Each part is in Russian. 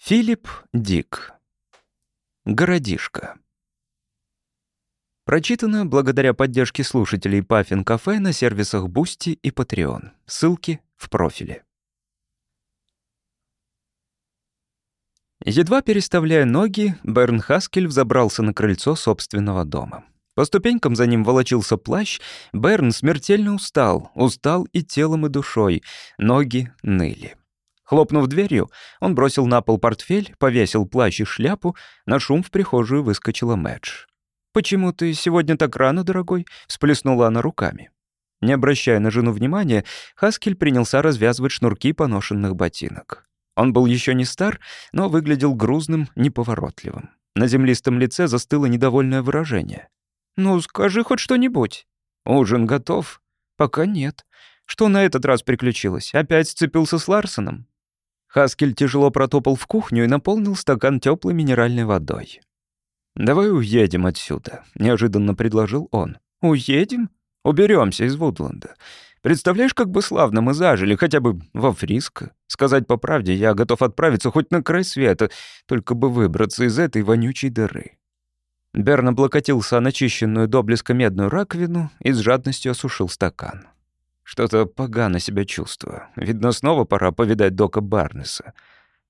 Филипп Дик. Городишко. Прочитано благодаря поддержке слушателей Puffin Cafe на сервисах Boosty и Patreon. Ссылки в профиле. Едва переставляя ноги, Берн Хаскель взобрался на крыльцо собственного дома. По ступенькам за ним волочился плащ. Берн смертельно устал, устал и телом, и душой. Ноги ныли. Хлопнув дверью, он бросил на пол портфель, повесил плащ и шляпу, на шум в прихожую выскочила Мэдж. «Почему ты сегодня так рано, дорогой?» — всплеснула она руками. Не обращая на жену внимания, Хаскель принялся развязывать шнурки поношенных ботинок. Он был еще не стар, но выглядел грузным, неповоротливым. На землистом лице застыло недовольное выражение. «Ну, скажи хоть что-нибудь». «Ужин готов?» «Пока нет. Что на этот раз приключилось? Опять сцепился с Ларсоном?» Хаскель тяжело протопал в кухню и наполнил стакан теплой минеральной водой. «Давай уедем отсюда», — неожиданно предложил он. «Уедем? Уберемся из Вудланда. Представляешь, как бы славно мы зажили, хотя бы во Фриско. Сказать по правде, я готов отправиться хоть на край света, только бы выбраться из этой вонючей дыры». Берн облокотился на начищенную до блеска медную раковину и с жадностью осушил стакан. Что-то погано себя чувствую. Видно, снова пора повидать Дока Барнеса.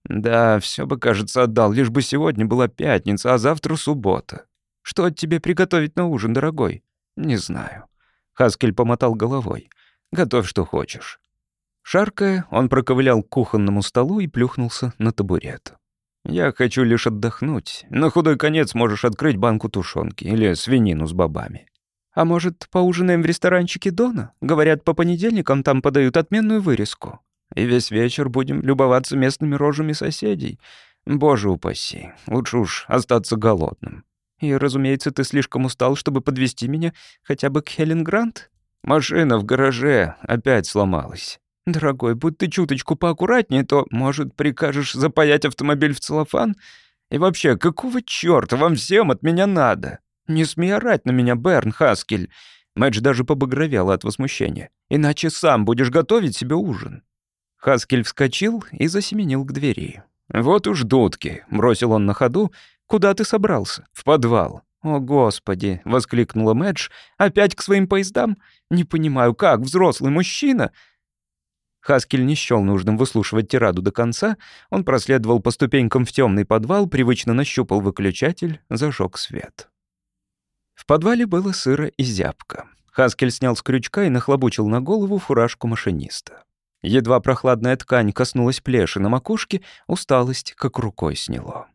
Да, все бы, кажется, отдал, лишь бы сегодня была пятница, а завтра суббота. Что от тебе приготовить на ужин, дорогой? Не знаю. Хаскель помотал головой. Готовь, что хочешь. Шаркая, он проковылял к кухонному столу и плюхнулся на табурет. «Я хочу лишь отдохнуть. На худой конец можешь открыть банку тушенки или свинину с бобами. А может, поужинаем в ресторанчике Дона? Говорят, по понедельникам там подают отменную вырезку. И весь вечер будем любоваться местными рожами соседей. Боже упаси, лучше уж остаться голодным. И, разумеется, ты слишком устал, чтобы подвести меня хотя бы к Хелен Грант? Машина в гараже опять сломалась. Дорогой, будь ты чуточку поаккуратнее, то, может, прикажешь запаять автомобиль в целлофан? И вообще, какого чёрта вам всем от меня надо? «Не смей орать на меня, Берн Хаскель!» Мэдж даже побагровела от возмущения. «Иначе сам будешь готовить себе ужин». Хаскель вскочил и засеменил к двери. «Вот уж дудки!» — бросил он на ходу. «Куда ты собрался?» «В подвал». «О, Господи!» — воскликнула Мэдж. «Опять к своим поездам? Не понимаю, как взрослый мужчина?» Хаскель не счёл нужным выслушивать тираду до конца. Он проследовал по ступенькам в темный подвал, привычно нащупал выключатель, зажег свет. В подвале было сыро и зябко. Хаскель снял с крючка и нахлобучил на голову фуражку машиниста. Едва прохладная ткань коснулась плеши на макушке, усталость как рукой сняло.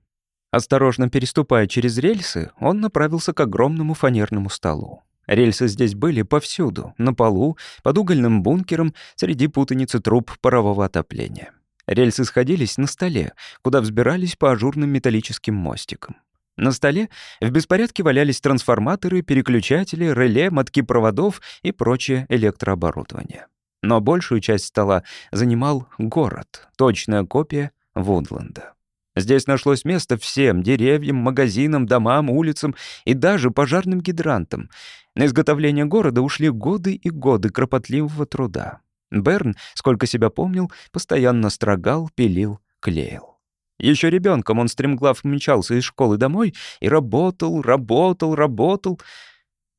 Осторожно переступая через рельсы, он направился к огромному фанерному столу. Рельсы здесь были повсюду, на полу, под угольным бункером, среди путаницы труб парового отопления. Рельсы сходились на столе, куда взбирались по ажурным металлическим мостикам. На столе в беспорядке валялись трансформаторы, переключатели, реле, мотки проводов и прочее электрооборудование. Но большую часть стола занимал город, точная копия Вундленда. Здесь нашлось место всем — деревьям, магазинам, домам, улицам и даже пожарным гидрантам. На изготовление города ушли годы и годы кропотливого труда. Берн, сколько себя помнил, постоянно строгал, пилил, клеил. Еще ребенком он стремглав мчался из школы домой и работал, работал, работал.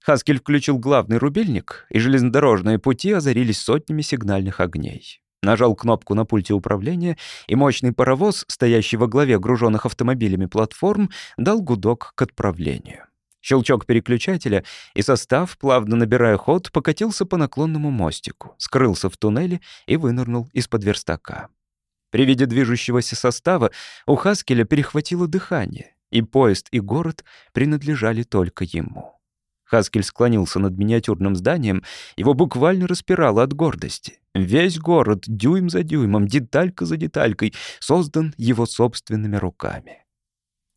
Хаскель включил главный рубильник, и железнодорожные пути озарились сотнями сигнальных огней. Нажал кнопку на пульте управления, и мощный паровоз, стоящий во главе груженных автомобилями платформ, дал гудок к отправлению. Щелчок переключателя, и состав, плавно набирая ход, покатился по наклонному мостику, скрылся в туннеле и вынырнул из-под верстака. При виде движущегося состава у Хаскеля перехватило дыхание, и поезд, и город принадлежали только ему. Хаскель склонился над миниатюрным зданием, его буквально распирало от гордости. Весь город, дюйм за дюймом, деталька за деталькой, создан его собственными руками.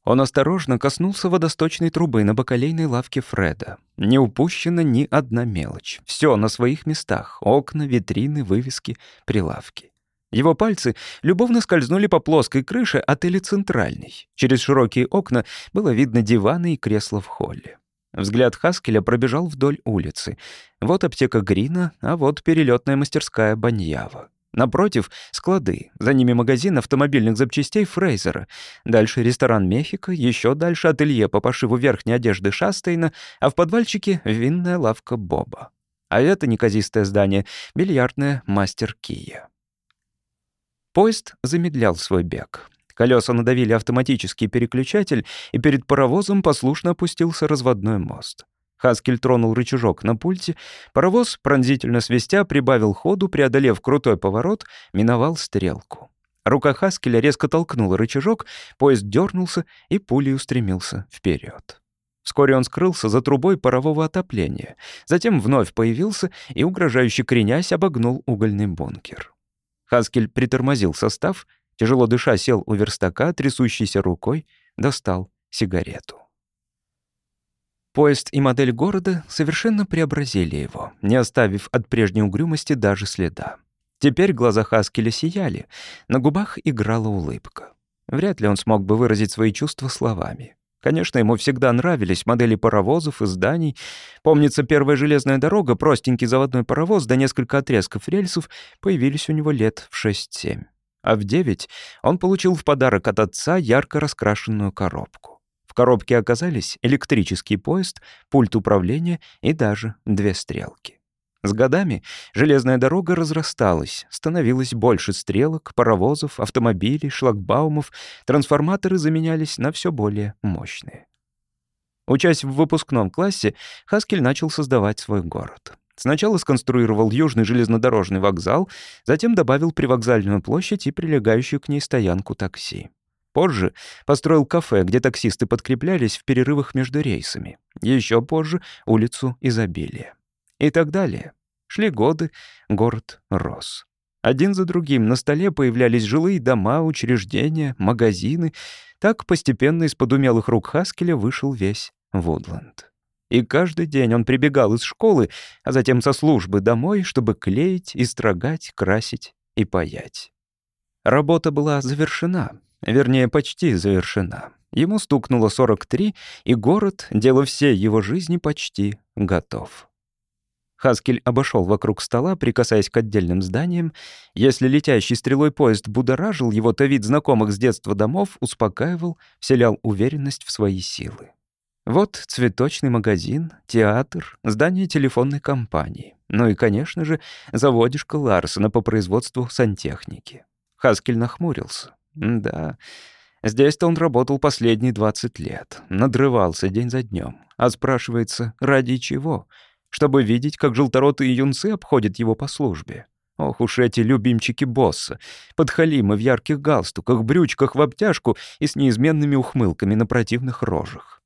Он осторожно коснулся водосточной трубы на бакалейной лавке Фреда. Не упущена ни одна мелочь. Все на своих местах — окна, витрины, вывески, прилавки. Его пальцы любовно скользнули по плоской крыше отеля «Центральный». Через широкие окна было видно диваны и кресла в холле. Взгляд Хаскеля пробежал вдоль улицы. Вот аптека Грина, а вот перелетная мастерская Баньява. Напротив — склады, за ними магазин автомобильных запчастей Фрейзера, дальше ресторан Мехико, еще дальше ателье по пошиву верхней одежды Шастейна, а в подвальчике — винная лавка Боба. А это неказистое здание — бильярдная мастер Кия. Поезд замедлял свой бег. Колеса надавили автоматический переключатель, и перед паровозом послушно опустился разводной мост. Хаскель тронул рычажок на пульте, паровоз, пронзительно свистя, прибавил ходу, преодолев крутой поворот, миновал стрелку. Рука Хаскеля резко толкнула рычажок, поезд дернулся и пулей устремился вперед. Вскоре он скрылся за трубой парового отопления, затем вновь появился и, угрожающе кренясь, обогнул угольный бункер. Хаскель притормозил состав, тяжело дыша сел у верстака, трясущейся рукой, достал сигарету. Поезд и модель города совершенно преобразили его, не оставив от прежней угрюмости даже следа. Теперь глаза Хаскеля сияли, на губах играла улыбка. Вряд ли он смог бы выразить свои чувства словами. Конечно, ему всегда нравились модели паровозов и зданий. Помнится, первая железная дорога, простенький заводной паровоз да несколько отрезков рельсов появились у него лет в 6-7. А в 9 он получил в подарок от отца ярко раскрашенную коробку коробке оказались электрический поезд, пульт управления и даже две стрелки. С годами железная дорога разрасталась, становилось больше стрелок, паровозов, автомобилей, шлагбаумов, трансформаторы заменялись на все более мощные. Учась в выпускном классе, Хаскель начал создавать свой город. Сначала сконструировал южный железнодорожный вокзал, затем добавил привокзальную площадь и прилегающую к ней стоянку такси. Позже построил кафе, где таксисты подкреплялись в перерывах между рейсами. Еще позже — улицу изобилия. И так далее. Шли годы, город рос. Один за другим на столе появлялись жилые дома, учреждения, магазины. Так постепенно из-под умелых рук Хаскеля вышел весь Вудланд. И каждый день он прибегал из школы, а затем со службы домой, чтобы клеить, истрогать, красить и паять. Работа была завершена, Вернее, почти завершена. Ему стукнуло 43, и город, дело всей его жизни, почти готов. Хаскель обошел вокруг стола, прикасаясь к отдельным зданиям. Если летящий стрелой поезд будоражил его, то вид знакомых с детства домов успокаивал, вселял уверенность в свои силы. Вот цветочный магазин, театр, здание телефонной компании. Ну и, конечно же, заводишка Ларсона по производству сантехники. Хаскель нахмурился. Да, здесь-то он работал последние 20 лет, надрывался день за днем. А спрашивается, ради чего? Чтобы видеть, как желторотые юнцы обходят его по службе. Ох уж эти любимчики босса, подхалимы в ярких галстуках, брючках в обтяжку и с неизменными ухмылками на противных рожах.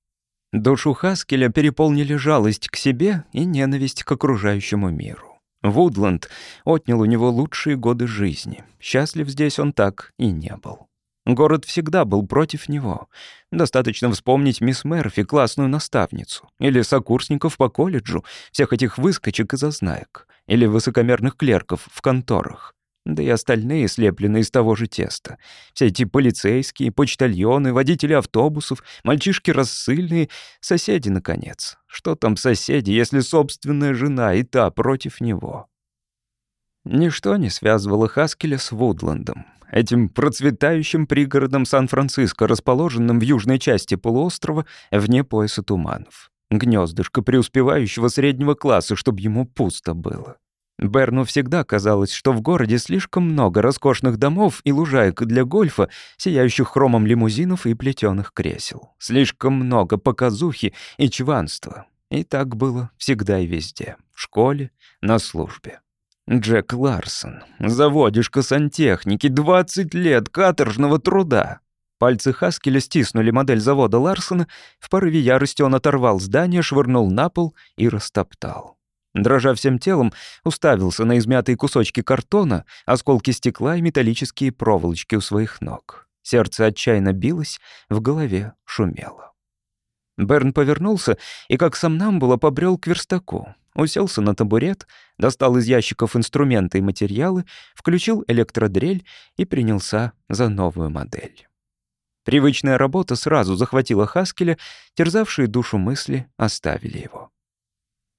Душу Хаскеля переполнили жалость к себе и ненависть к окружающему миру. Вудланд отнял у него лучшие годы жизни. Счастлив здесь он так и не был. Город всегда был против него. Достаточно вспомнить мисс Мерфи, классную наставницу, или сокурсников по колледжу, всех этих выскочек и зазнаек, или высокомерных клерков в конторах да и остальные слеплены из того же теста. Все эти полицейские, почтальоны, водители автобусов, мальчишки рассыльные, соседи, наконец. Что там соседи, если собственная жена и та против него? Ничто не связывало Хаскеля с Вудландом, этим процветающим пригородом Сан-Франциско, расположенным в южной части полуострова, вне пояса туманов. Гнездышко преуспевающего среднего класса, чтобы ему пусто было. Берну всегда казалось, что в городе слишком много роскошных домов и лужаек для гольфа, сияющих хромом лимузинов и плетеных кресел. Слишком много показухи и чванства. И так было всегда и везде. В школе, на службе. Джек Ларсон. Заводишка сантехники. 20 лет каторжного труда. Пальцы Хаскеля стиснули модель завода Ларсона. В порыве ярости он оторвал здание, швырнул на пол и растоптал. Дрожа всем телом, уставился на измятые кусочки картона, осколки стекла и металлические проволочки у своих ног. Сердце отчаянно билось, в голове шумело. Берн повернулся и, как сам нам было, побрел к верстаку. Уселся на табурет, достал из ящиков инструменты и материалы, включил электродрель и принялся за новую модель. Привычная работа сразу захватила Хаскеля, терзавшие душу мысли оставили его.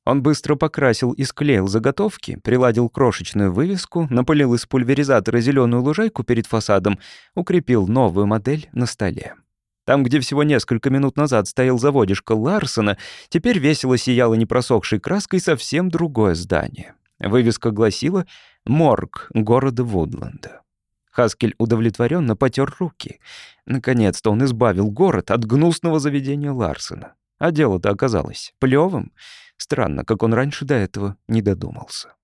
Он быстро покрасил и склеил заготовки, приладил крошечную вывеску, напылил из пульверизатора зеленую лужайку перед фасадом, укрепил новую модель на столе. Там, где всего несколько минут назад стоял заводишка Ларсона, теперь весело сияло непросохшей краской совсем другое здание. Вывеска гласила «Морг города Вудленда». Хаскель удовлетворенно потер руки. Наконец-то он избавил город от гнусного заведения Ларсона. А дело-то оказалось плевым. Странно, как он раньше до этого не додумался.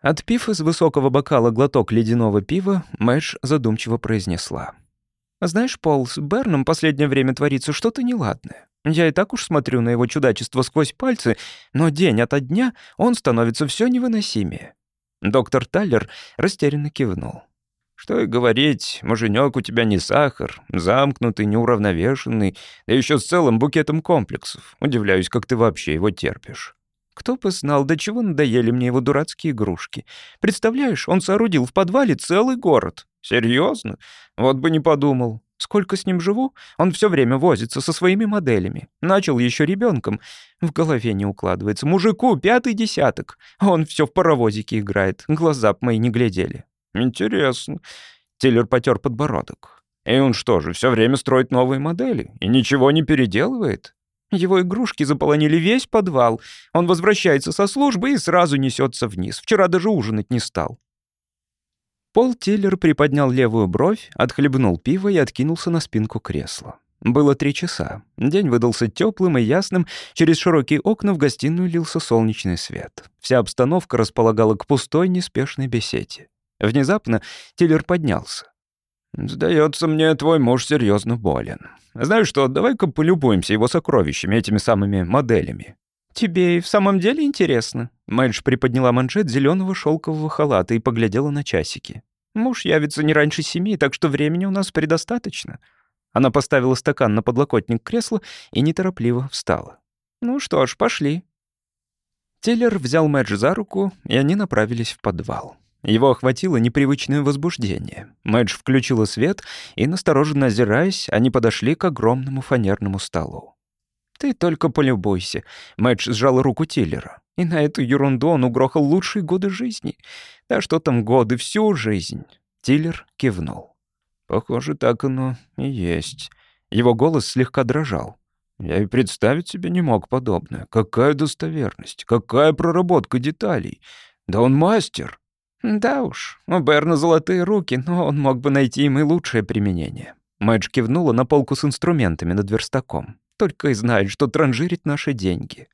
Отпив из высокого бокала глоток ледяного пива, Мэдж задумчиво произнесла. «Знаешь, Пол, с Берном последнее время творится что-то неладное. Я и так уж смотрю на его чудачество сквозь пальцы, но день ото дня он становится все невыносимее. Доктор Таллер растерянно кивнул. «Что и говорить, муженек у тебя не сахар, замкнутый, неуравновешенный, да еще с целым букетом комплексов. Удивляюсь, как ты вообще его терпишь». Кто бы знал, до чего надоели мне его дурацкие игрушки. Представляешь, он соорудил в подвале целый город. Серьезно? Вот бы не подумал. Сколько с ним живу, он все время возится со своими моделями. Начал еще ребенком. В голове не укладывается. Мужику пятый десяток. Он все в паровозике играет. Глаза б мои не глядели. Интересно. Тиллер потер подбородок. И он что же, все время строит новые модели? И ничего не переделывает? Его игрушки заполонили весь подвал. Он возвращается со службы и сразу несется вниз. Вчера даже ужинать не стал. Пол Тиллер приподнял левую бровь, отхлебнул пиво и откинулся на спинку кресла. Было три часа. День выдался теплым и ясным, через широкие окна в гостиную лился солнечный свет. Вся обстановка располагала к пустой, неспешной беседе. Внезапно Тиллер поднялся. «Сдается мне, твой муж серьезно болен. Знаешь что, давай-ка полюбуемся его сокровищами, этими самыми моделями. «Тебе и в самом деле интересно?» Мэдж приподняла манжет зеленого шелкового халата и поглядела на часики. «Муж явится не раньше семи, так что времени у нас предостаточно». Она поставила стакан на подлокотник кресла и неторопливо встала. «Ну что ж, пошли». Теллер взял Мэдж за руку, и они направились в подвал. Его охватило непривычное возбуждение. Мэдж включила свет, и, настороженно озираясь, они подошли к огромному фанерному столу. «Ты только полюбуйся», — Мэтч сжал руку Тиллера. «И на эту ерунду он угрохал лучшие годы жизни. Да что там годы, всю жизнь». Тиллер кивнул. «Похоже, так оно и есть». Его голос слегка дрожал. «Я и представить себе не мог подобное. Какая достоверность, какая проработка деталей. Да он мастер». «Да уж, у Берна золотые руки, но он мог бы найти им и лучшее применение». Мэдж кивнула на полку с инструментами над верстаком только и знает, что транжирить наши деньги.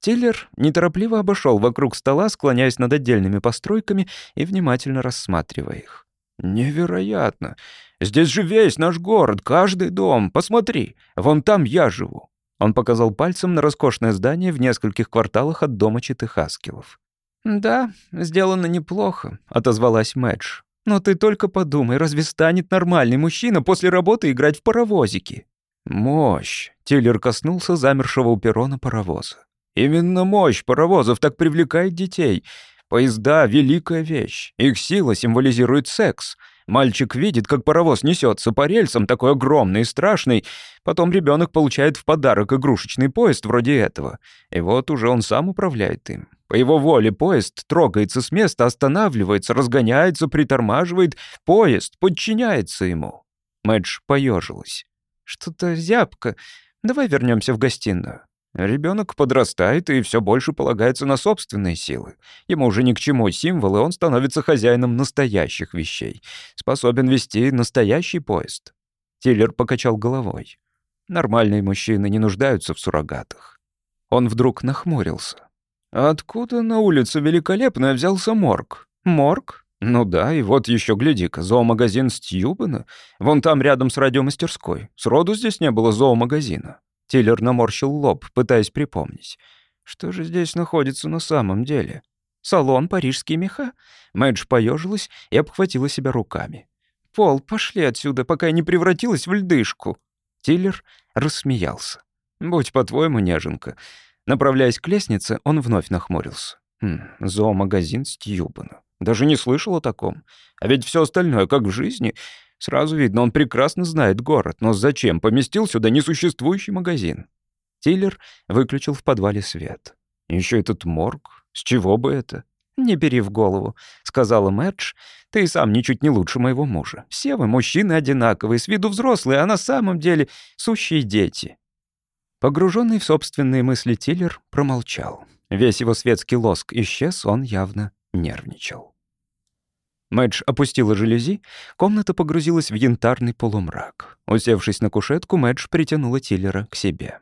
Тиллер неторопливо обошел вокруг стола, склоняясь над отдельными постройками и внимательно рассматривая их. «Невероятно! Здесь же весь наш город, каждый дом. Посмотри, вон там я живу». Он показал пальцем на роскошное здание в нескольких кварталах от дома Читыхаскилов. «Да, сделано неплохо», — отозвалась Мэдж. «Но ты только подумай, разве станет нормальный мужчина после работы играть в паровозики?» Мощь. Тиллер коснулся замершего у перрона паровоза. Именно мощь паровозов так привлекает детей. Поезда — великая вещь. Их сила символизирует секс. Мальчик видит, как паровоз несется по рельсам, такой огромный и страшный. Потом ребенок получает в подарок игрушечный поезд вроде этого. И вот уже он сам управляет им. По его воле поезд трогается с места, останавливается, разгоняется, притормаживает. Поезд подчиняется ему. Мэдж поежилась. Что-то зябко. Давай вернемся в гостиную. Ребенок подрастает и все больше полагается на собственные силы. Ему уже ни к чему символы, он становится хозяином настоящих вещей, способен вести настоящий поезд. Тиллер покачал головой. Нормальные мужчины не нуждаются в суррогатах. Он вдруг нахмурился. «Откуда на улице великолепно взялся морг?» «Морг? «Ну да, и вот еще гляди-ка, зоомагазин Стьюбена. Вон там рядом с радиомастерской. Сроду здесь не было зоомагазина». Тиллер наморщил лоб, пытаясь припомнить. «Что же здесь находится на самом деле?» «Салон «Парижские меха». Мэдж поежилась и обхватила себя руками. «Пол, пошли отсюда, пока я не превратилась в льдышку». Тиллер рассмеялся. «Будь по-твоему, неженка». Направляясь к лестнице, он вновь нахмурился. Хм, зоомагазин Стьюбена. Даже не слышал о таком. А ведь все остальное, как в жизни. Сразу видно, он прекрасно знает город, но зачем поместил сюда несуществующий магазин? Тиллер выключил в подвале свет. Еще этот морг. С чего бы это? «Не бери в голову», — сказала Мэтч. «Ты сам ничуть не лучше моего мужа. Все вы, мужчины, одинаковые, с виду взрослые, а на самом деле сущие дети». Погруженный в собственные мысли Тиллер промолчал. Весь его светский лоск исчез, он явно нервничал. Мэдж опустила жалюзи, комната погрузилась в янтарный полумрак. Усевшись на кушетку, Мэдж притянула Тиллера к себе.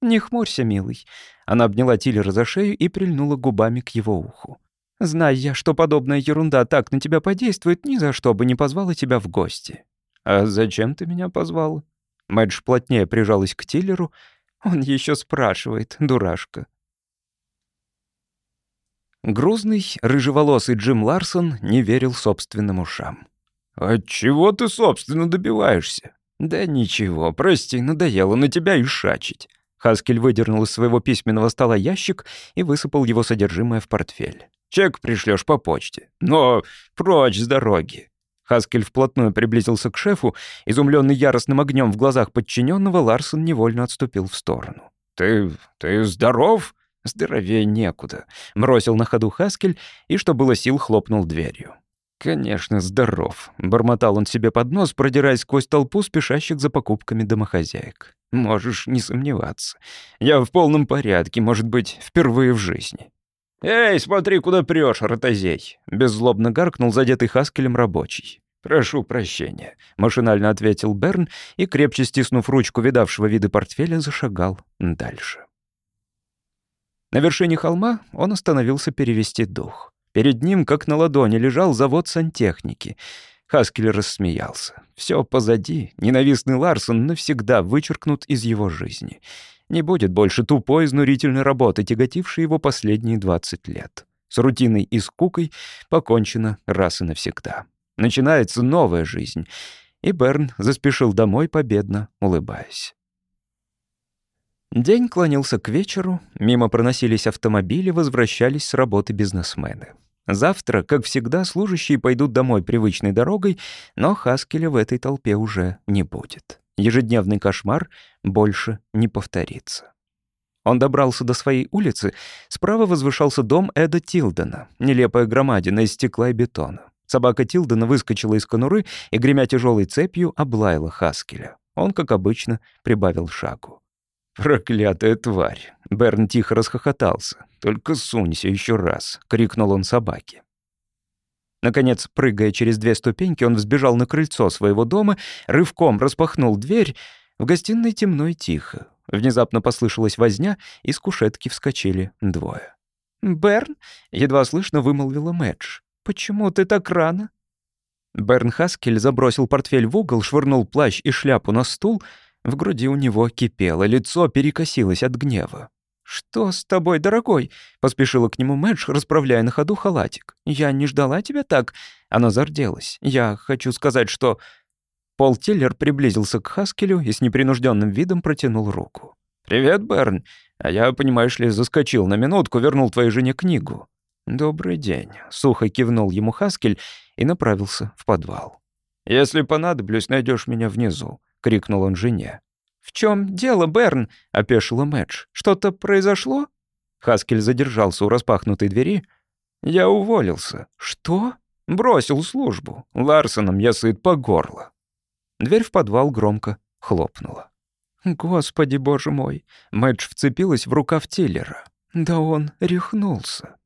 «Не хмурься, милый». Она обняла Тиллера за шею и прильнула губами к его уху. «Знай я, что подобная ерунда так на тебя подействует, ни за что бы не позвала тебя в гости». «А зачем ты меня позвала?» Мэдж плотнее прижалась к Тиллеру. Он еще спрашивает, дурашка. Грузный, рыжеволосый Джим Ларсон не верил собственным ушам. «От чего ты, собственно, добиваешься?» «Да ничего, прости, надоело на тебя и шачить». Хаскель выдернул из своего письменного стола ящик и высыпал его содержимое в портфель. «Чек пришлешь по почте. Но прочь с дороги». Хаскель вплотную приблизился к шефу. Изумленный яростным огнем в глазах подчиненного, Ларсон невольно отступил в сторону. «Ты... ты здоров?» «Здоровее некуда», — бросил на ходу Хаскель и, что было сил, хлопнул дверью. «Конечно, здоров», — бормотал он себе под нос, продираясь сквозь толпу спешащих за покупками домохозяек. «Можешь не сомневаться. Я в полном порядке, может быть, впервые в жизни». «Эй, смотри, куда прешь, ротозей!» — беззлобно гаркнул задетый Хаскелем рабочий. «Прошу прощения», — машинально ответил Берн и, крепче стиснув ручку видавшего виды портфеля, зашагал дальше. На вершине холма он остановился перевести дух. Перед ним, как на ладони, лежал завод сантехники. Хаскель рассмеялся. Все позади. Ненавистный Ларсон навсегда вычеркнут из его жизни. Не будет больше тупой, изнурительной работы, тяготившей его последние 20 лет. С рутиной и скукой покончено раз и навсегда. Начинается новая жизнь. И Берн заспешил домой, победно улыбаясь. День клонился к вечеру, мимо проносились автомобили, возвращались с работы бизнесмены. Завтра, как всегда, служащие пойдут домой привычной дорогой, но Хаскеля в этой толпе уже не будет. Ежедневный кошмар больше не повторится. Он добрался до своей улицы, справа возвышался дом Эда Тилдена, нелепая громадина из стекла и бетона. Собака Тилдена выскочила из конуры и, гремя тяжелой цепью, облаяла Хаскеля. Он, как обычно, прибавил шагу. «Проклятая тварь!» Берн тихо расхохотался. «Только сунься еще раз!» — крикнул он собаке. Наконец, прыгая через две ступеньки, он взбежал на крыльцо своего дома, рывком распахнул дверь. В гостиной темно и тихо. Внезапно послышалась возня, и с кушетки вскочили двое. «Берн?» — едва слышно вымолвила Мэдж. «Почему ты так рано?» Берн Хаскель забросил портфель в угол, швырнул плащ и шляпу на стул — в груди у него кипело, лицо перекосилось от гнева. «Что с тобой, дорогой?» — поспешила к нему Мэдж, расправляя на ходу халатик. «Я не ждала тебя так». Она зарделась. «Я хочу сказать, что...» Пол Тиллер приблизился к Хаскелю и с непринужденным видом протянул руку. «Привет, Берн. А я, понимаешь ли, заскочил на минутку, вернул твоей жене книгу». «Добрый день», — сухо кивнул ему Хаскель и направился в подвал. «Если понадоблюсь, найдешь меня внизу», — крикнул он жене. «В чем дело, Берн?» — опешила Мэтч. «Что-то произошло?» Хаскель задержался у распахнутой двери. «Я уволился». «Что?» «Бросил службу. Ларсоном я сыт по горло». Дверь в подвал громко хлопнула. «Господи, боже мой!» Мэтч вцепилась в рукав Тиллера. «Да он рехнулся».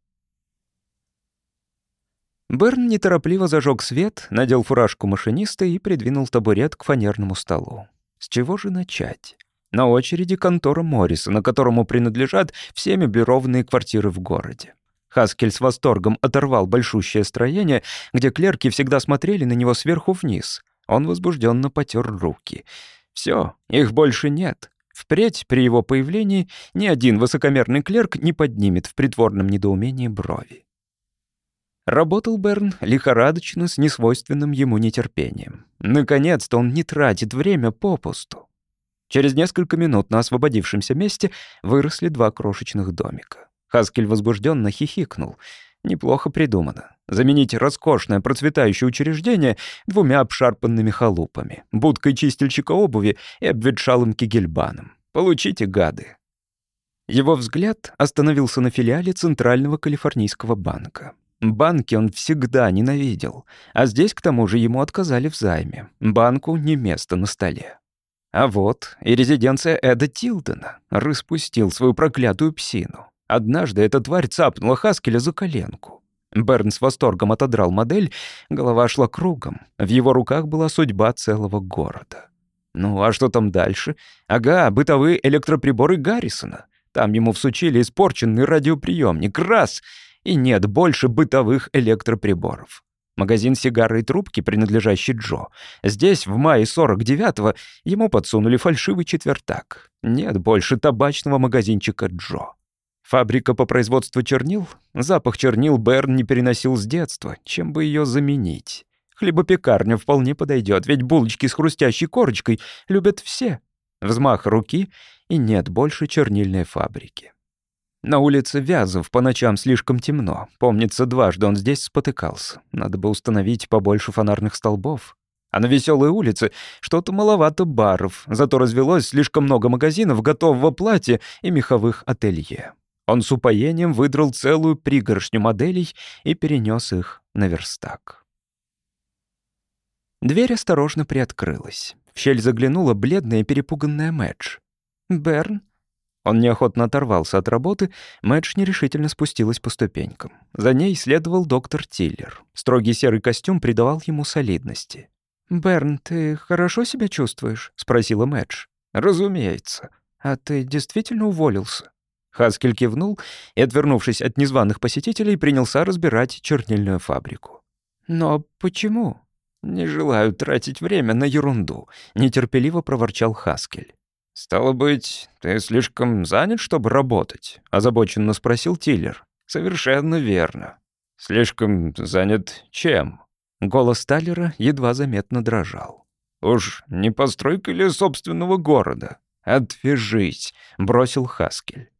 Берн неторопливо зажег свет, надел фуражку машиниста и придвинул табурет к фанерному столу. С чего же начать? На очереди контора Моррисона, которому принадлежат все меблированные квартиры в городе. Хаскель с восторгом оторвал большущее строение, где клерки всегда смотрели на него сверху вниз. Он возбужденно потер руки. Все, их больше нет. Впредь, при его появлении, ни один высокомерный клерк не поднимет в притворном недоумении брови. Работал Берн лихорадочно, с несвойственным ему нетерпением. Наконец-то он не тратит время попусту. Через несколько минут на освободившемся месте выросли два крошечных домика. Хаскель возбужденно хихикнул. Неплохо придумано. Заменить роскошное процветающее учреждение двумя обшарпанными халупами, будкой чистильщика обуви и обветшалым кигельбаном. Получите, гады. Его взгляд остановился на филиале Центрального Калифорнийского банка. Банки он всегда ненавидел, а здесь, к тому же, ему отказали в займе. Банку не место на столе. А вот и резиденция Эда Тилдена распустил свою проклятую псину. Однажды эта тварь цапнула Хаскеля за коленку. Берн с восторгом отодрал модель, голова шла кругом. В его руках была судьба целого города. Ну, а что там дальше? Ага, бытовые электроприборы Гаррисона. Там ему всучили испорченный радиоприемник. Раз! И нет больше бытовых электроприборов. Магазин сигары и трубки, принадлежащий Джо. Здесь, в мае 49-го, ему подсунули фальшивый четвертак. Нет больше табачного магазинчика Джо. Фабрика по производству чернил? Запах чернил Берн не переносил с детства. Чем бы ее заменить? Хлебопекарня вполне подойдет, ведь булочки с хрустящей корочкой любят все. Взмах руки, и нет больше чернильной фабрики. На улице Вязов по ночам слишком темно. Помнится, дважды он здесь спотыкался. Надо бы установить побольше фонарных столбов. А на веселой улице что-то маловато баров, зато развелось слишком много магазинов готового платья и меховых ателье. Он с упоением выдрал целую пригоршню моделей и перенес их на верстак. Дверь осторожно приоткрылась. В щель заглянула бледная перепуганная Мэдж. «Берн?» Он неохотно оторвался от работы, Мэдж нерешительно спустилась по ступенькам. За ней следовал доктор Тиллер. Строгий серый костюм придавал ему солидности. «Берн, ты хорошо себя чувствуешь?» — спросила Мэдж. «Разумеется. А ты действительно уволился?» Хаскель кивнул и, отвернувшись от незваных посетителей, принялся разбирать чернильную фабрику. «Но почему?» «Не желаю тратить время на ерунду», — нетерпеливо проворчал Хаскель. «Стало быть, ты слишком занят, чтобы работать?» — озабоченно спросил Тиллер. «Совершенно верно. Слишком занят чем?» Голос Таллера едва заметно дрожал. «Уж не постройка ли собственного города?» «Отвяжись», — бросил Хаскель.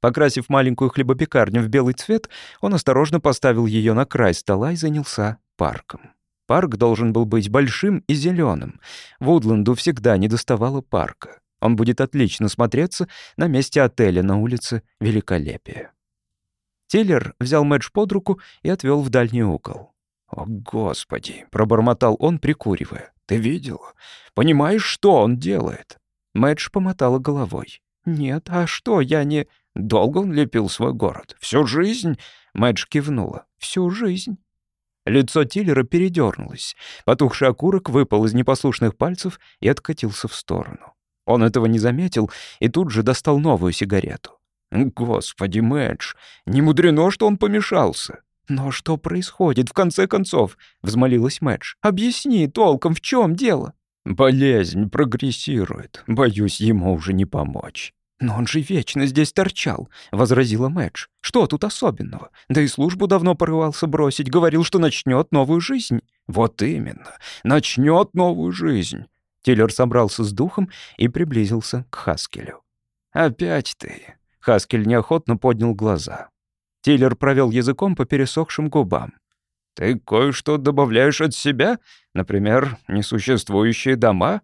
Покрасив маленькую хлебопекарню в белый цвет, он осторожно поставил ее на край стола и занялся парком. Парк должен был быть большим и зеленым. Вудланду всегда недоставало парка. Он будет отлично смотреться на месте отеля на улице Великолепия. Тиллер взял Мэдж под руку и отвел в дальний угол. «О, Господи!» — пробормотал он, прикуривая. «Ты видела? Понимаешь, что он делает?» Мэдж помотала головой. «Нет, а что, я не...» «Долго он лепил свой город? Всю жизнь?» Мэдж кивнула. «Всю жизнь». Лицо Тиллера передернулось. Потухший окурок выпал из непослушных пальцев и откатился в сторону. Он этого не заметил и тут же достал новую сигарету. «Господи, Мэдж, не мудрено, что он помешался». «Но что происходит, в конце концов?» — взмолилась Мэдж. «Объясни толком, в чем дело?» «Болезнь прогрессирует. Боюсь, ему уже не помочь». «Но он же вечно здесь торчал», — возразила Мэдж. «Что тут особенного? Да и службу давно порывался бросить, говорил, что начнет новую жизнь». «Вот именно, начнет новую жизнь. Тиллер собрался с духом и приблизился к Хаскелю. «Опять ты!» — Хаскель неохотно поднял глаза. Тиллер провел языком по пересохшим губам. «Ты кое-что добавляешь от себя? Например, несуществующие дома?»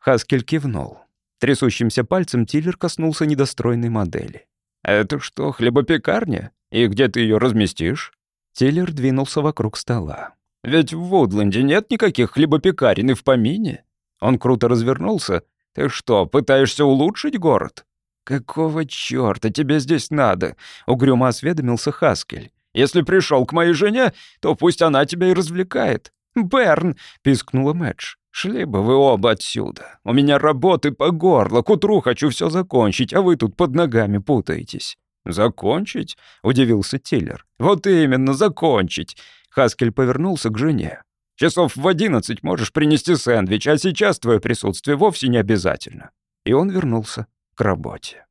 Хаскель кивнул. Трясущимся пальцем Тиллер коснулся недостроенной модели. «Это что, хлебопекарня? И где ты ее разместишь?» Тиллер двинулся вокруг стола. «Ведь в Вудленде нет никаких хлебопекарен и в помине. Он круто развернулся. «Ты что, пытаешься улучшить город?» «Какого чёрта тебе здесь надо?» — угрюмо осведомился Хаскель. «Если пришел к моей жене, то пусть она тебя и развлекает». «Берн!» — пискнула Мэтч. «Шли бы вы оба отсюда. У меня работы по горло, к утру хочу все закончить, а вы тут под ногами путаетесь». «Закончить?» — удивился Тиллер. «Вот именно, закончить!» Хаскель повернулся к жене. Часов в одиннадцать можешь принести сэндвич, а сейчас твое присутствие вовсе не обязательно». И он вернулся к работе.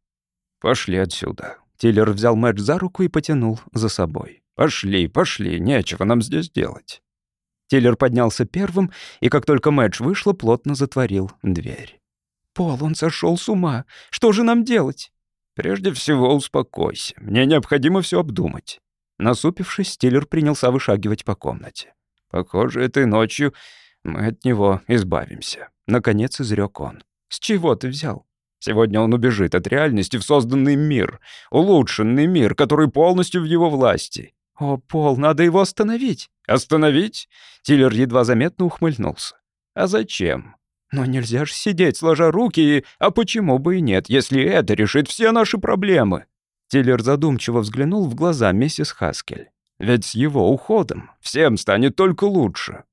«Пошли отсюда». Тиллер взял Мэтч за руку и потянул за собой. «Пошли, пошли, нечего нам здесь делать». Тиллер поднялся первым, и как только Мэтч вышла, плотно затворил дверь. «Пол, он сошел с ума. Что же нам делать?» «Прежде всего успокойся. Мне необходимо все обдумать». Насупившись, Тиллер принялся вышагивать по комнате. Похоже, этой ночью мы от него избавимся. Наконец изрек он. С чего ты взял? Сегодня он убежит от реальности в созданный мир, улучшенный мир, который полностью в его власти. «О, Пол, надо его остановить!» «Остановить?» Тиллер едва заметно ухмыльнулся. «А зачем?» «Но нельзя же сидеть, сложа руки, и... А почему бы и нет, если это решит все наши проблемы?» Тиллер задумчиво взглянул в глаза миссис Хаскель. «Ведь с его уходом всем станет только лучше».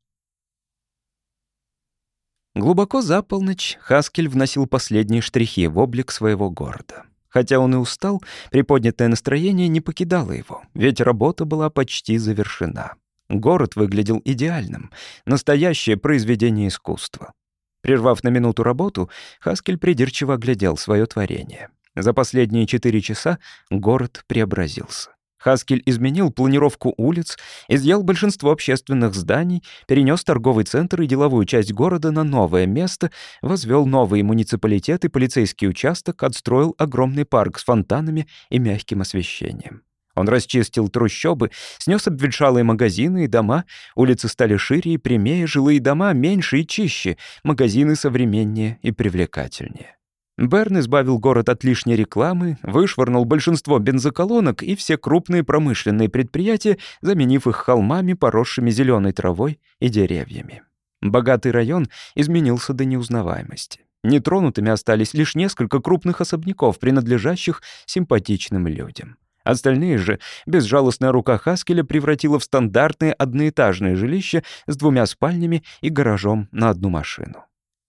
Глубоко за полночь Хаскель вносил последние штрихи в облик своего города. Хотя он и устал, приподнятое настроение не покидало его, ведь работа была почти завершена. Город выглядел идеальным, настоящее произведение искусства. Прервав на минуту работу, Хаскель придирчиво оглядел свое творение. За последние четыре часа город преобразился. Хаскель изменил планировку улиц, изъял большинство общественных зданий, перенес торговый центр и деловую часть города на новое место, возвел новые муниципалитеты, полицейский участок, отстроил огромный парк с фонтанами и мягким освещением. Он расчистил трущобы, снес обветшалые магазины и дома, улицы стали шире и прямее, жилые дома меньше и чище, магазины современнее и привлекательнее. Берн избавил город от лишней рекламы, вышвырнул большинство бензоколонок и все крупные промышленные предприятия, заменив их холмами, поросшими зеленой травой и деревьями. Богатый район изменился до неузнаваемости. Нетронутыми остались лишь несколько крупных особняков, принадлежащих симпатичным людям. Остальные же безжалостная рука Хаскеля превратила в стандартные одноэтажные жилища с двумя спальнями и гаражом на одну машину.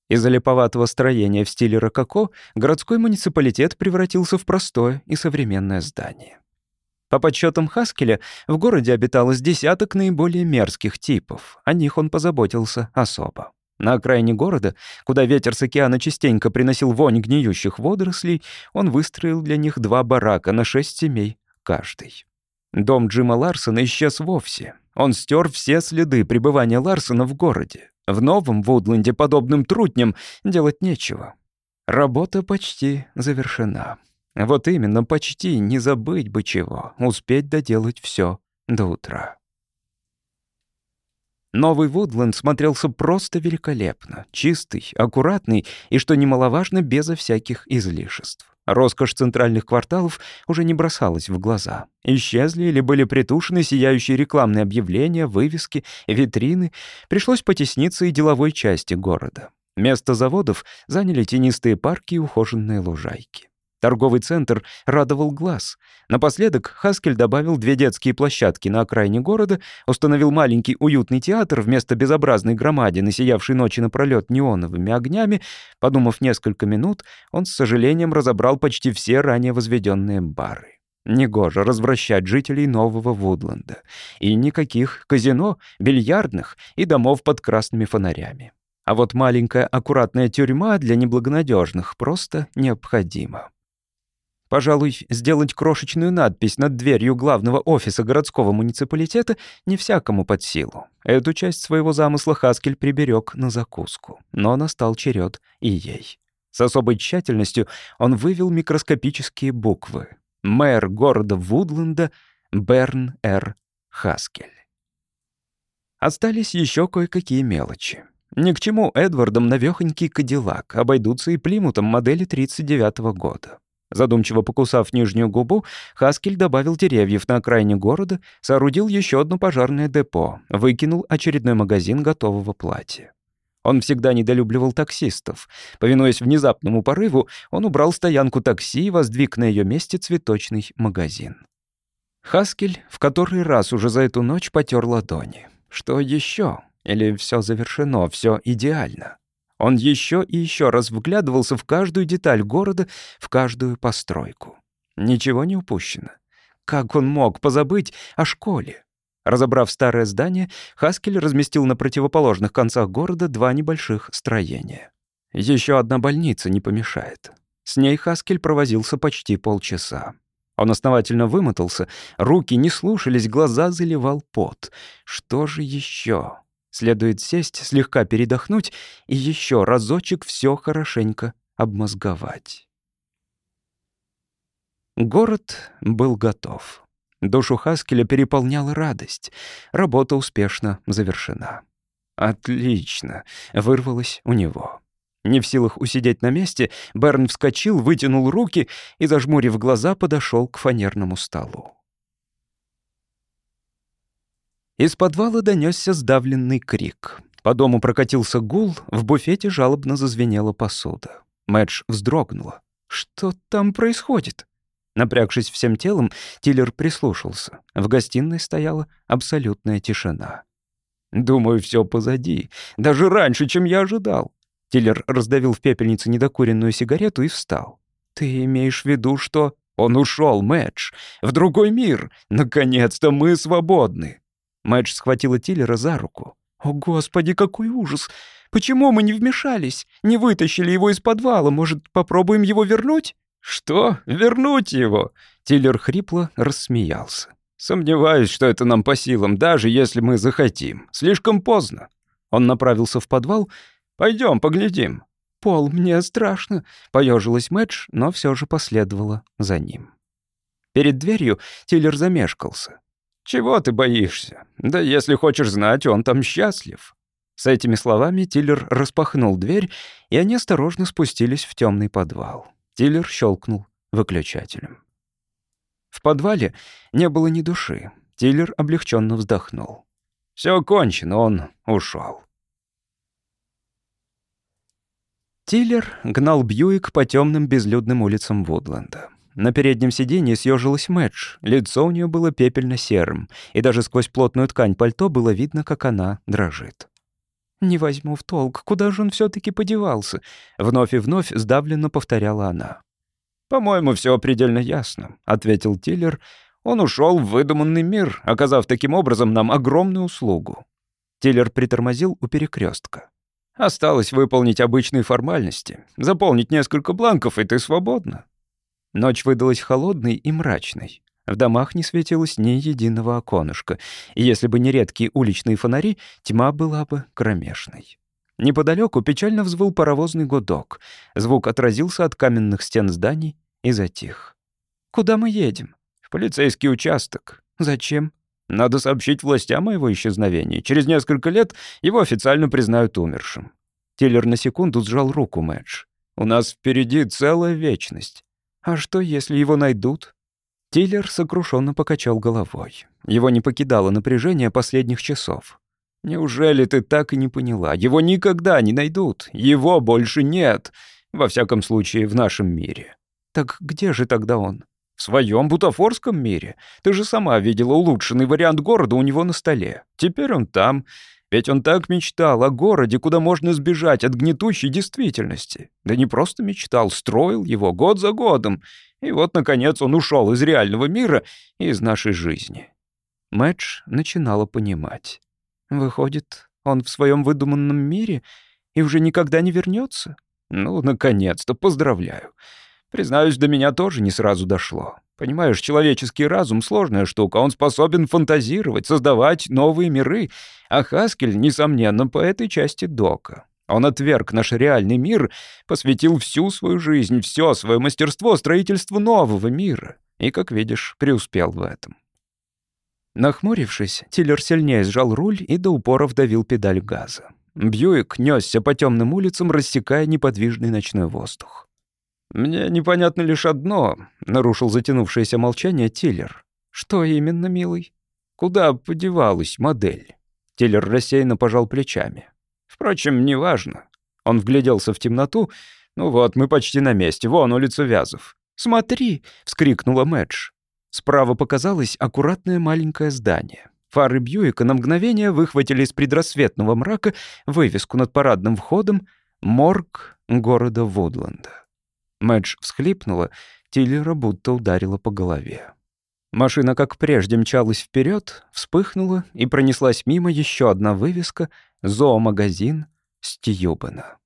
Из-за липоватого строения в стиле рококо городской муниципалитет превратился в простое и современное здание. По подсчетам Хаскеля, в городе обиталось десяток наиболее мерзких типов. О них он позаботился особо. На окраине города, куда ветер с океана частенько приносил вонь гниющих водорослей, он выстроил для них два барака на шесть семей каждый. Дом Джима Ларсона исчез вовсе. Он стер все следы пребывания Ларсона в городе. В новом Вудленде подобным трутням делать нечего. Работа почти завершена. Вот именно, почти не забыть бы чего, успеть доделать все до утра. Новый Вудленд смотрелся просто великолепно, чистый, аккуратный и, что немаловажно, безо всяких излишеств. Роскошь центральных кварталов уже не бросалась в глаза. Исчезли или были притушены сияющие рекламные объявления, вывески, витрины. Пришлось потесниться и деловой части города. Место заводов заняли тенистые парки и ухоженные лужайки. Торговый центр радовал глаз. Напоследок Хаскель добавил две детские площадки на окраине города, установил маленький уютный театр вместо безобразной громадины, сиявшей ночи напролёт неоновыми огнями. Подумав несколько минут, он с сожалением разобрал почти все ранее возведенные бары. Негоже развращать жителей нового Вудленда. И никаких казино, бильярдных и домов под красными фонарями. А вот маленькая аккуратная тюрьма для неблагонадежных просто необходима. Пожалуй, сделать крошечную надпись над дверью главного офиса городского муниципалитета не всякому под силу. Эту часть своего замысла Хаскель приберег на закуску. Но настал черед и ей. С особой тщательностью он вывел микроскопические буквы. Мэр города Вудленда Берн Р. Хаскель. Остались еще кое-какие мелочи. Ни к чему Эдвардом навёхонький Кадиллак, обойдутся и Плимутом модели 39 -го года. Задумчиво покусав нижнюю губу, Хаскель добавил деревьев на окраине города, соорудил еще одно пожарное депо, выкинул очередной магазин готового платья. Он всегда недолюбливал таксистов. Повинуясь внезапному порыву, он убрал стоянку такси и воздвиг на ее месте цветочный магазин. Хаскель в который раз уже за эту ночь потер ладони. Что еще? Или все завершено, все идеально? Он еще и еще раз вглядывался в каждую деталь города, в каждую постройку. Ничего не упущено. Как он мог позабыть о школе? Разобрав старое здание, Хаскель разместил на противоположных концах города два небольших строения. Еще одна больница не помешает. С ней Хаскель провозился почти полчаса. Он основательно вымотался, руки не слушались, глаза заливал пот. Что же еще? Следует сесть, слегка передохнуть и еще разочек все хорошенько обмозговать. Город был готов. Душу Хаскеля переполняла радость. Работа успешно завершена. «Отлично!» — вырвалось у него. Не в силах усидеть на месте, Берн вскочил, вытянул руки и, зажмурив глаза, подошел к фанерному столу. Из подвала донесся сдавленный крик. По дому прокатился гул, в буфете жалобно зазвенела посуда. Мэдж вздрогнула. «Что там происходит?» Напрягшись всем телом, Тиллер прислушался. В гостиной стояла абсолютная тишина. «Думаю, все позади. Даже раньше, чем я ожидал». Тиллер раздавил в пепельнице недокуренную сигарету и встал. «Ты имеешь в виду, что...» «Он ушел, Мэдж. В другой мир. Наконец-то мы свободны». Мэдж схватила Тиллера за руку. «О, Господи, какой ужас! Почему мы не вмешались? Не вытащили его из подвала? Может, попробуем его вернуть?» «Что? Вернуть его?» Тиллер хрипло рассмеялся. «Сомневаюсь, что это нам по силам, даже если мы захотим. Слишком поздно». Он направился в подвал. «Пойдем, поглядим». «Пол, мне страшно», — поежилась Мэтч, но все же последовала за ним. Перед дверью Тиллер замешкался. «Чего ты боишься? Да если хочешь знать, он там счастлив». С этими словами Тиллер распахнул дверь, и они осторожно спустились в темный подвал. Тиллер щелкнул выключателем. В подвале не было ни души. Тиллер облегченно вздохнул. Все кончено, он ушел. Тиллер гнал Бьюик по темным безлюдным улицам Вудленда. На переднем сиденье съежилась Мэтч, лицо у нее было пепельно-серым, и даже сквозь плотную ткань пальто было видно, как она дрожит. «Не возьму в толк, куда же он все таки подевался?» Вновь и вновь сдавленно повторяла она. «По-моему, все предельно ясно», — ответил Тиллер. «Он ушел в выдуманный мир, оказав таким образом нам огромную услугу». Тиллер притормозил у перекрестка. «Осталось выполнить обычные формальности, заполнить несколько бланков, и ты свободна». Ночь выдалась холодной и мрачной. В домах не светилось ни единого оконышка, и если бы не редкие уличные фонари, тьма была бы кромешной. Неподалеку печально взвыл паровозный гудок. Звук отразился от каменных стен зданий и затих. «Куда мы едем?» «В полицейский участок». «Зачем?» «Надо сообщить властям о его исчезновении. Через несколько лет его официально признают умершим». Тиллер на секунду сжал руку Мэдж. «У нас впереди целая вечность. А что, если его найдут?» Тиллер сокрушенно покачал головой. Его не покидало напряжение последних часов. «Неужели ты так и не поняла? Его никогда не найдут. Его больше нет. Во всяком случае, в нашем мире». «Так где же тогда он?» «В своем бутафорском мире. Ты же сама видела улучшенный вариант города у него на столе. Теперь он там. Ведь он так мечтал о городе, куда можно сбежать от гнетущей действительности. Да не просто мечтал, строил его год за годом. И вот, наконец, он ушел из реального мира и из нашей жизни. Мэтч начинала понимать. Выходит, он в своем выдуманном мире и уже никогда не вернется? Ну, наконец-то, поздравляю. Признаюсь, до меня тоже не сразу дошло. Понимаешь, человеческий разум — сложная штука. Он способен фантазировать, создавать новые миры. А Хаскель, несомненно, по этой части дока. Он отверг наш реальный мир, посвятил всю свою жизнь, все свое мастерство строительству нового мира. И, как видишь, преуспел в этом. Нахмурившись, Тиллер сильнее сжал руль и до упора вдавил педаль газа. Бьюик несся по темным улицам, рассекая неподвижный ночной воздух. «Мне непонятно лишь одно», — нарушил затянувшееся молчание Тиллер. «Что именно, милый?» «Куда подевалась модель?» Тиллер рассеянно пожал плечами. «Впрочем, неважно». Он вгляделся в темноту. «Ну вот, мы почти на месте. Вон улица Вязов». «Смотри!» — вскрикнула Мэдж. Справа показалось аккуратное маленькое здание. Фары Бьюика на мгновение выхватили из предрассветного мрака вывеску над парадным входом «Морг города Вудланда». Мэдж всхлипнула, Тиллера будто ударила по голове. Машина, как прежде, мчалась вперед, вспыхнула и пронеслась мимо еще одна вывеска «Зоомагазин Стьюбена».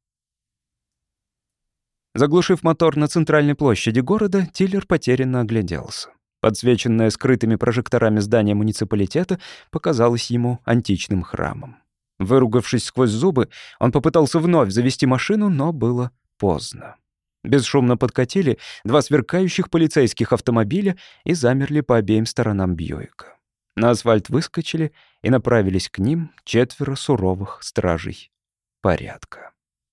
Заглушив мотор на центральной площади города, Тиллер потерянно огляделся. Подсвеченное скрытыми прожекторами здание муниципалитета показалось ему античным храмом. Выругавшись сквозь зубы, он попытался вновь завести машину, но было поздно. Бесшумно подкатили два сверкающих полицейских автомобиля и замерли по обеим сторонам Бьюика. На асфальт выскочили и направились к ним четверо суровых стражей порядка.